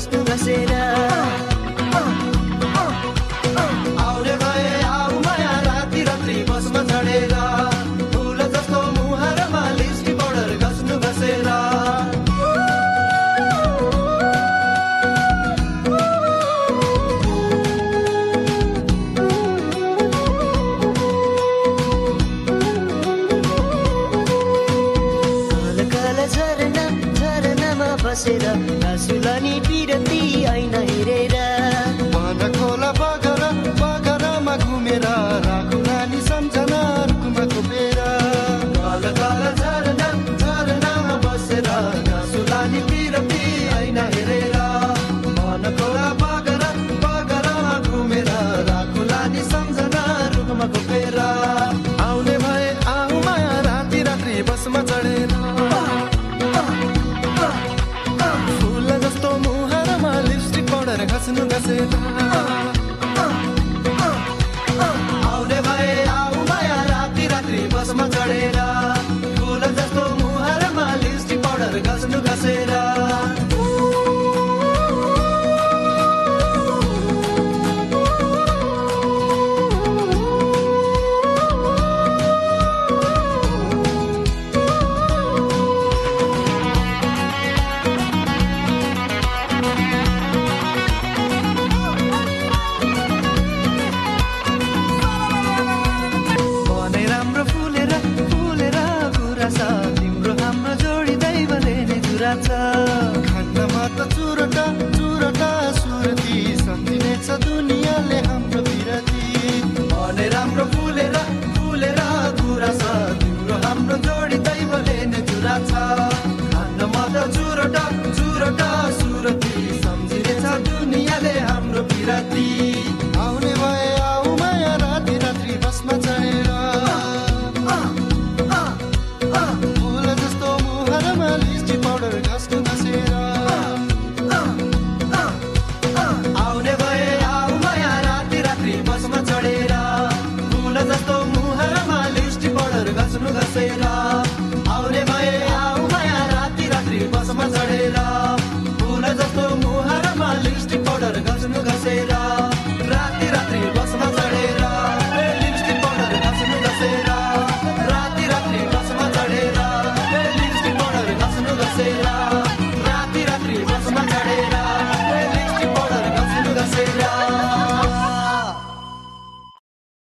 जस्तो बसेर आउने भए बसेर love. छ खानमा त चुरोटा चुरोटा सुरती। सम्झिनेछ दुनियाँले हाम्रो आउने भए राति रात्रि बसमा चढेर। फुल जस्तो मुहारमा लिस्टी पाउडर घस्नु घसेर। आउने भए आऊ माया राति रात्रि बसमा चढेर। फुल जस्तो मुहारमा लिस्टी पाउडर घस्नु घसेर।